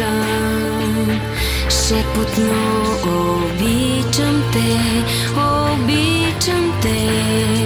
сън Шепотно обичам те, обичам те.